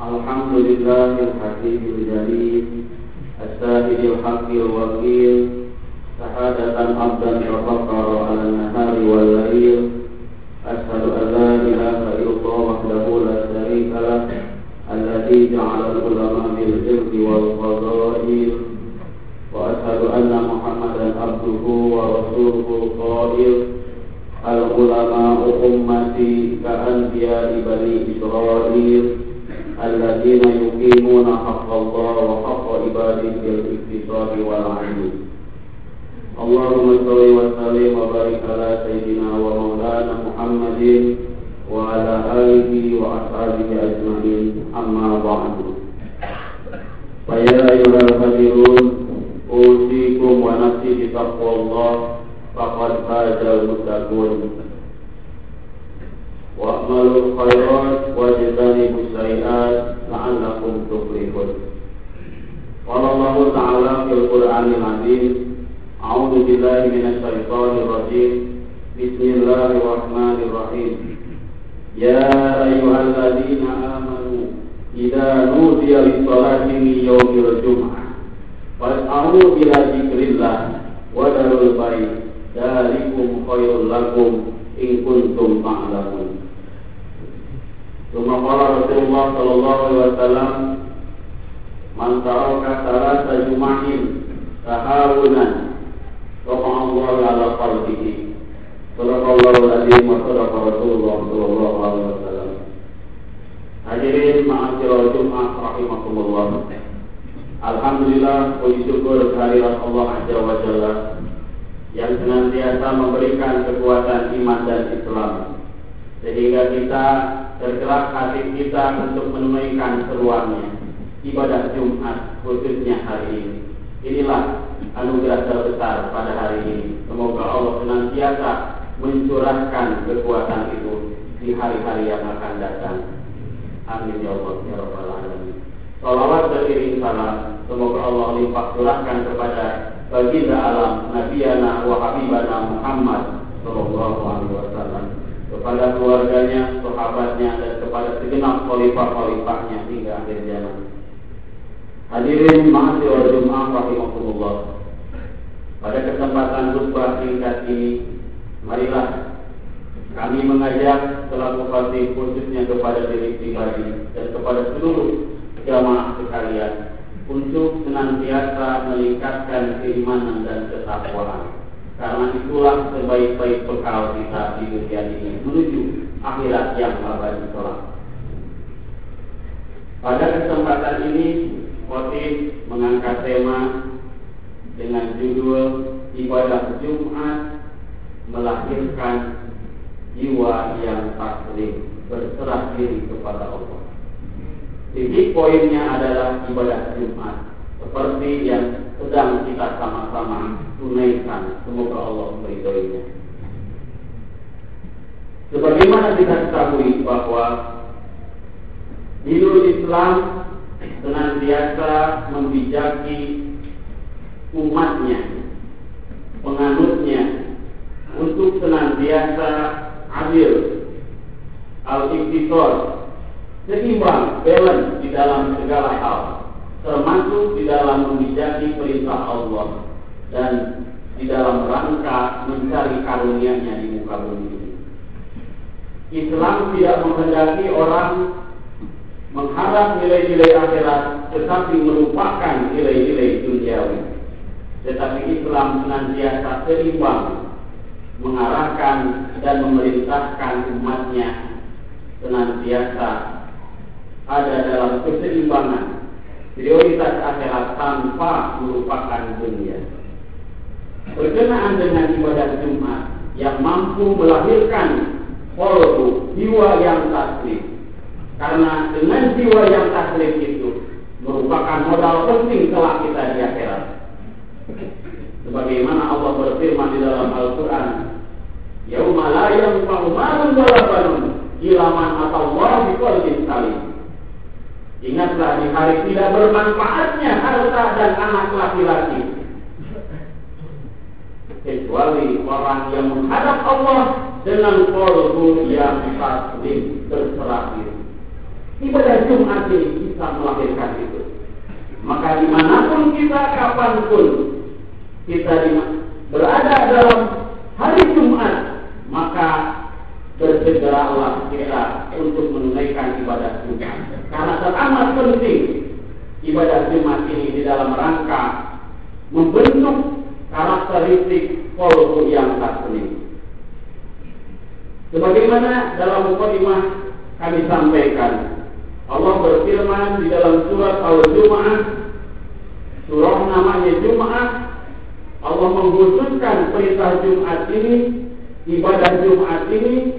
الحمد لله الحكيم الجليل السائل الحق الوكيل شهادة عبدا تفكر على النهار والليل أشهد أن لا إله إلا الله وحده لا شريك له الذي جعل العلماء بالعلم والفضائل وأشهد أن محمدا عبده ورسوله قائل العلماء أمتي كأنبياء بني إسرائيل الذين يقيمون حق الله وحق عباده بالاقتصاد والعدل اللهم صل وسلم وبارك على سيدنا ومولانا محمد وعلى آله وأصحابه أجمعين. أما بعد. فيا أيها الحاضرون أوصيكم ونفسي بتقوى الله فقد فاز المتقون. واعملوا الخيرات واجتنبوا السيئات لعلكم تفلحون قال الله تعالى في القرآن العظيم أعوذ بالله من الشيطان الرجيم بسم الله الرحمن الرحيم يا أيها الذين آمنوا إذا نودي للصلاة من يوم الجمعة فاسعوا إلى ذكر الله وذروا البيع ذلكم خير لكم إن كنتم تعلمون Rumah kala Rasulullah Sallallahu Alaihi Wasallam Mantaraka salasa jumahin Tahawunan Rahmahullah ala qalbihi. Sallallahu alaihi wa sallam Rasulullah Sallallahu alaihi wasallam. Hadirin ma'asirah Jum'ah Rahimahumullah Alhamdulillah puji syukur kehadirat Allah Azza wa Jalla yang senantiasa memberikan kekuatan iman dan Islam. Sehingga kita tergerak hati kita untuk menunaikan seruannya ibadah Jumat khususnya hari ini. Inilah anugerah terbesar pada hari ini. Semoga Allah senantiasa mencurahkan kekuatan itu di hari-hari yang akan datang. Amin ya Allah ya Rabbal alamin. Salawat beriring salam semoga Allah limpah curahkan kepada baginda alam Nabiana wa Habibana Muhammad Sallallahu Alaihi Wasallam kepada keluarganya, sahabatnya dan kepada segenap khalifah-khalifahnya hingga akhir zaman. Hadirin mahasiswa Jumat rahimahullah. Pada kesempatan khutbah singkat ini, marilah kami mengajak selaku khotib khususnya kepada diri pribadi dan kepada seluruh jamaah sekalian untuk senantiasa meningkatkan keimanan dan ketakwaan. Karena itulah sebaik-baik bekal kita di dunia ini menuju akhirat yang abadi kelak. Pada kesempatan ini, khotib mengangkat tema dengan judul ibadah Jumat melahirkan jiwa yang taslim berserah diri kepada Allah. Jadi poinnya adalah ibadah Jumat seperti yang sedang kita sama-sama tunaikan. Semoga Allah meridhoinya. Sebagaimana kita ketahui bahwa Dinul Islam senantiasa membijaki umatnya, penganutnya untuk senantiasa adil, al-iktisor, seimbang, balance di dalam segala hal, termasuk di dalam membijaki perintah Allah dan di dalam rangka mencari karunia-Nya di muka bumi ini. Islam tidak menghendaki orang mengharap nilai-nilai akhirat tetapi melupakan nilai-nilai duniawi. Tetapi Islam senantiasa seimbang mengarahkan dan memerintahkan umatnya senantiasa ada dalam keseimbangan prioritas akhirat tanpa melupakan dunia. Berkenaan dengan ibadah Jumat yang mampu melahirkan kolbu jiwa yang taslim karena dengan jiwa yang taslim itu merupakan modal penting kelak kita di akhirat. Sebagaimana Allah berfirman di dalam Al-Quran, Yauma la yanfa'u malun wala banun illa man atallaha salim. Ingatlah di hari tidak bermanfaatnya harta dan anak laki-laki. Kecuali orang yang menghadap Allah dengan kolbu yang taslim berserah diri. Ibadah Jumat ini bisa melahirkan itu. Maka di mana pun kita, kapan pun kita berada dalam hari Jumat, maka bersegeralah kita untuk menunaikan ibadah Jumat. Karena teramat penting ibadah Jumat ini di dalam rangka membentuk karakteristik kolbu yang taslim. Sebagaimana dalam mukadimah kami sampaikan, Allah berfirman di dalam surat Al-Jum'ah, surah namanya Jum'ah, Allah mengkhususkan perintah Jumat ini, ibadah Jumat ini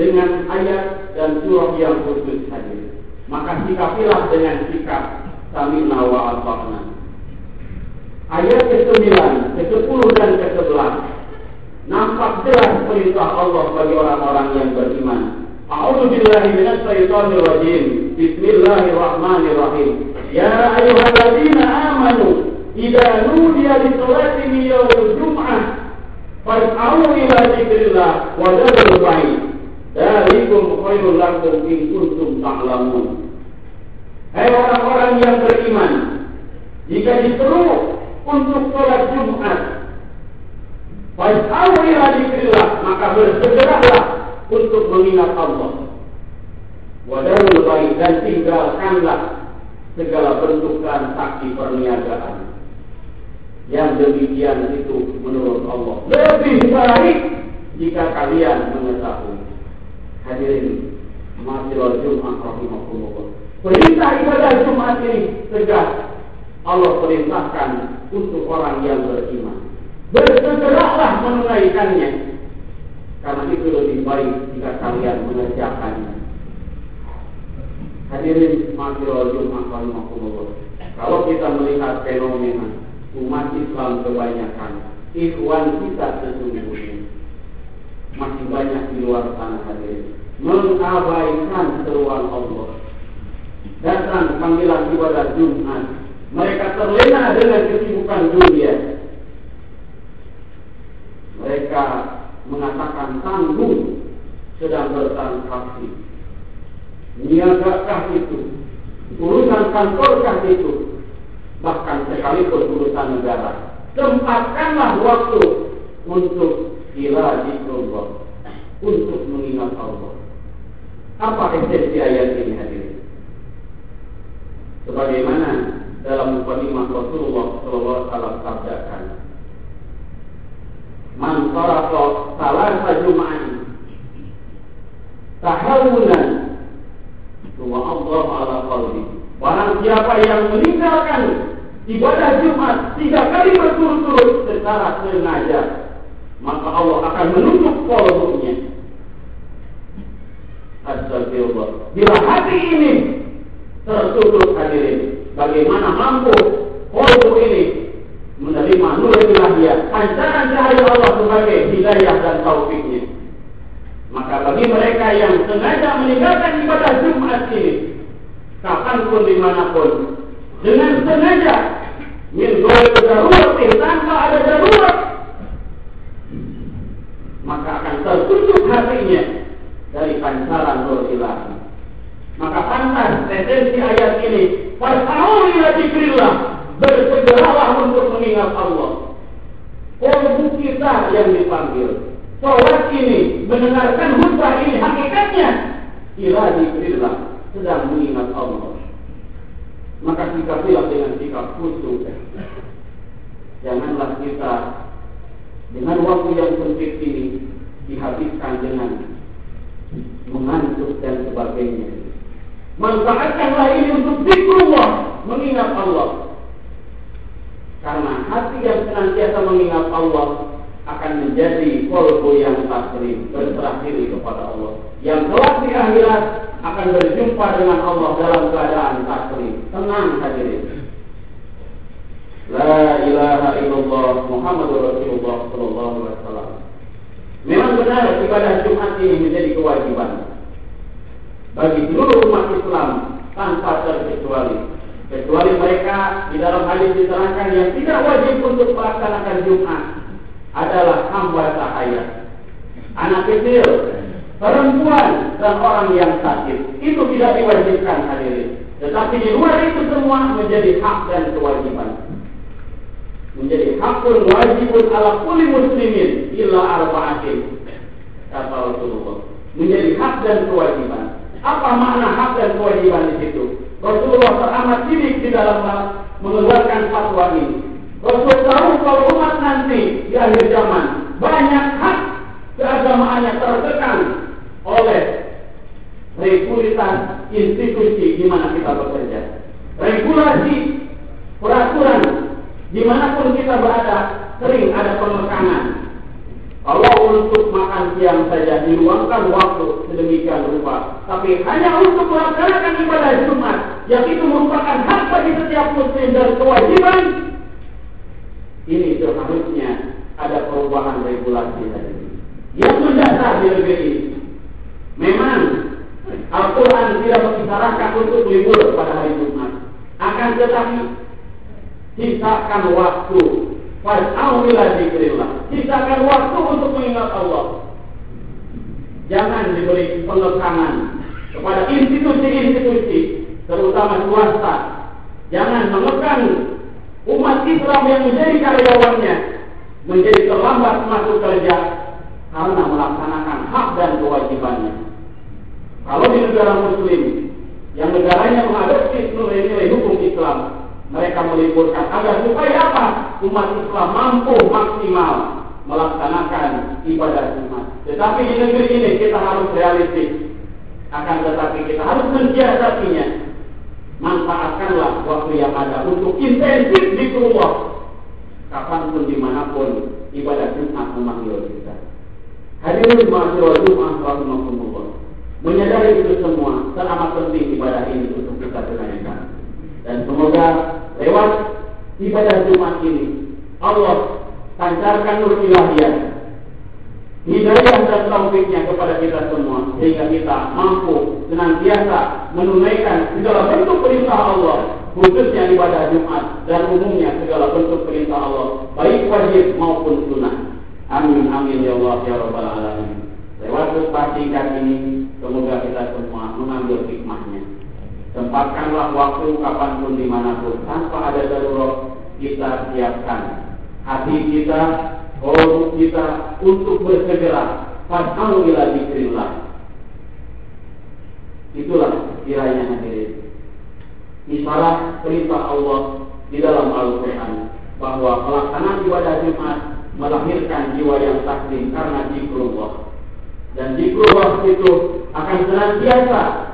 dengan ayat dan surah yang khusus saja. Maka sikapilah dengan sikap kami nawa al-fakna. Ayat ke-9, ke-10 dan ke-11 nampak jelas perintah Allah bagi orang-orang yang beriman. A'udzu billahi minas syaithanir rajim. Bismillahirrahmanirrahim. Ya ayyuhalladzina amanu idza nudiya lis-salati jum'ah fas'au ila dzikrillah wa dzikrillah. Dzalikum khairul lakum in kuntum ta'lamun. Hai orang-orang yang beriman, jika diperlu untuk sholat Jumat, Fa'awira dikirlah, maka bersegeralah untuk mengingat Allah. Wadahul baik dan tinggalkanlah segala bentuk transaksi perniagaan. Yang demikian itu menurut Allah. Lebih baik jika kalian mengetahui. Hadirin, Masyarakat Jum'ah Rahimahullah. Perintah ibadah Jumat ini tegas Allah perintahkan untuk orang yang beriman. Bersegeralah menunaikannya karena itu lebih baik jika kalian mengerjakannya. Hadirin makhluk Jumat. Kalau kita melihat fenomena umat Islam kebanyakan, ikhwan kita sesungguhnya masih banyak di luar sana hadirin mengabaikan seruan Allah. Datang panggilan ibadah Jumat, mereka terlena dengan kesibukan dunia. Mereka mengatakan tanggung sedang bertransaksi. Niagakah itu? Urusan kantorkah itu? Bahkan sekalipun urusan negara. Sempatkanlah waktu untuk ila zikrullah. Untuk mengingat Allah. Apa esensi ayat ini hadirin? Sebagaimana dalam mukadimah Rasulullah sallallahu alaihi wasallam sabdakan, man saraka salasa jum'an tahawunan wa Allah ala qalbi. Barang siapa yang meninggalkan ibadah Jumat tiga kali berturut-turut secara sengaja maka Allah akan menutup kolbunya. Astagfirullah. Bila hati ini tertutup hadirin bagaimana mampu kolbu ini menerima nur ilahiyah, pancaran cahaya Allah sebagai hidayah dan taufiknya. Maka bagi mereka yang sengaja meninggalkan ibadah Jumat ini, kapan pun di mana pun, dengan sengaja, min darurat tanpa ada darurat, maka akan tertutup hatinya dari pancaran nur. Esensi ayat ini, Fas'au ila dzikrillah, bersegeralah untuk mengingat Allah. Kolbu kita yang dipanggil. Sholat ini, mendengarkan khutbah ini, hakikatnya ila diberilah sedang mengingat Allah. Maka sikapilah dengan sikap khusus. Janganlah kita dengan waktu yang sempit ini dihabiskan dengan mengantuk dan sebagainya. Manfaatkanlah ini untuk zikrullah, mengingat Allah. Karena hati yang senantiasa mengingat Allah akan menjadi kolbu yang taslim, berserah diri kepada Allah. Yang kelak di akhirat akan berjumpa dengan Allah dalam keadaan taslim. Tenang hadirin. La ilaha illallah Muhammadur Rasulullah sallallahu alaihi wasallam. Memang benar ibadah Jumat ini menjadi kewajiban bagi seluruh umat Islam tanpa terkecuali kecuali mereka di dalam hadis diterangkan yang tidak wajib untuk melaksanakan Jumat adalah hamba sahaya, anak kecil, perempuan dan orang yang sakit. Itu tidak diwajibkan hadirin. Tetapi di luar itu semua menjadi hak dan kewajiban. Menjadi hakun wajibun ala kulli muslimin illa arba'atin. Kata Rasulullah. Menjadi hak dan kewajiban. Apa makna hak dan kewajiban di situ? Rasulullah teramat sidik di dalam mengeluarkan fatwa ini. Rasul tahu kalau umat nanti di akhir zaman banyak hak keagamaannya tertekan oleh regulitas institusi di mana kita bekerja. Regulasi, peraturan, di mana pun kita berada, sering ada penekanan. Kalau untuk makan siang saja diluangkan waktu sedemikian rupa, tapi hanya untuk melaksanakan ibadah Jumat, yang itu merupakan hak bagi setiap muslim dan kewajiban, ini seharusnya ada perubahan regulasi tadi. Yang mendasar di negeri memang Al-Quran tidak mengisyaratkan untuk libur pada hari Jumat. Akan tetapi, sisakan waktu. Fas'aulilah zikrillah. Sisakan waktu untuk mengingat Allah. Jangan diberi penekanan kepada institusi-institusi, terutama swasta. Jangan menekan umat Islam yang menjadi karyawannya menjadi terlambat masuk kerja karena melaksanakan hak dan kewajibannya. Kalau di negara Muslim yang negaranya mengadopsi nilai-nilai hukum Islam, mereka meliburkan agar supaya apa? Umat Islam mampu maksimal melaksanakan ibadah Jumat. Tetapi di negeri ini kita harus realistis. Akan tetapi kita harus mensiasatinya. Manfaatkanlah waktu yang ada untuk intensif di keluar. Kapan pun di mana pun ibadah Jumat memanggil kita. Hadirin mahasiswa Jumat rahimahumullah. Menyadari itu semua teramat penting ibadah ini untuk kita tunaikan. Dan semoga lewat ibadah Jumat ini Allah pancarkan nur ilahiyah hidayah dan taufiknya kepada kita semua sehingga kita mampu senantiasa menunaikan segala bentuk perintah Allah khususnya ibadah Jumat dan umumnya segala bentuk perintah Allah baik wajib maupun sunnah amin amin ya Allah ya rabbal alamin lewat khutbah ini Semoga kita semua mengambil hikmahnya. Sempatkanlah waktu kapan pun di mana pun tanpa ada darurat kita siapkan hati kita, kolom kita untuk bersegera fas'alu ila dzikrillah. Itulah kiranya hadirin. Isyarat perintah Allah di dalam Al-Quran bahwa pelaksanaan ibadah Jumat melahirkan jiwa yang takdim karena zikrullah. Dan zikrullah itu akan senantiasa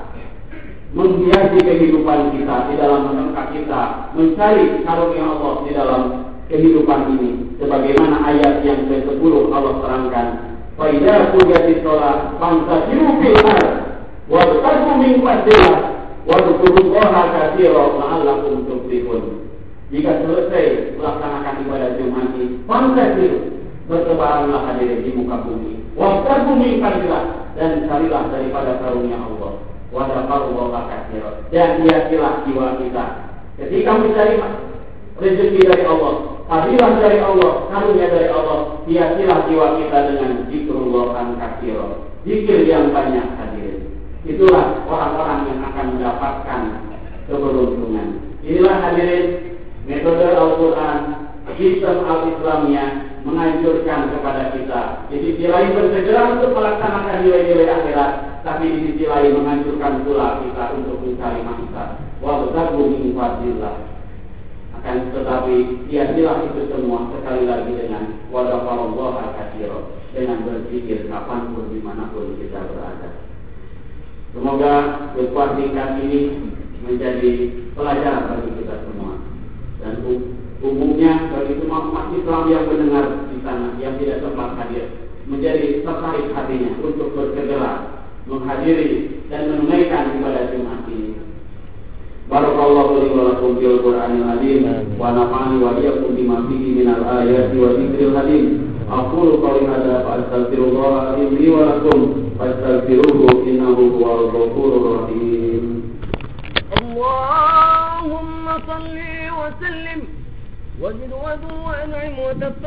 menghiasi kehidupan kita di dalam menengkak kita mencari karunia Allah di dalam kehidupan ini. Sebagaimana ayat yang ke-10 Allah terangkan Faidah kujati sholat Fantasiru fil ar Wabtaku min fadilah Wadkurullaha kathira La'allakum tuflihun. Jika selesai melaksanakan ibadah Jumat ini Fantasiru Bertebaranlah hadirin di muka bumi. Wabtaku min fadilah dan carilah daripada karunia Allah. Dan hiasilah jiwa kita. Ketika mencari rezeki dari Allah, fadilah dari Allah, karunia dari Allah, hiasilah jiwa kita dengan zikrullah an katsira. Zikir yang banyak hadirin. Itulah orang-orang yang akan mendapatkan keberuntungan. Inilah hadirin metode Al-Quran, sistem Al-Islamnya menganjurkan kepada kita. Di sisi lain bersegera untuk melaksanakan nilai-nilai akhirat, tapi di sisi lain menganjurkan pula kita untuk mencari manfaat. Wabtagu min fadlillah. Akan tetapi hiasilah itu semua sekali lagi dengan wadafarallah katsira dengan berzikir kapan pun di mana pun kita berada. Semoga singkat ini menjadi pelajaran bagi kita semua dan umumnya bagi semua umat Islam yang mendengar di sana yang tidak sempat hadir menjadi tertarik hatinya untuk bersegera menghadiri dan menunaikan ibadah Jumat ini. Barakallahu li wa lakum bil Qur'anil azim wa nafa'ani wa iyyakum bima fihi minal ayati wa dzikril hakim. Aqulu qawli hadza fa astaghfirullah li wa lakum fastaghfiruhu innahu huwal ghafurur rahim. Allahumma salli wa sallim وزد وذو وأنعم وتفق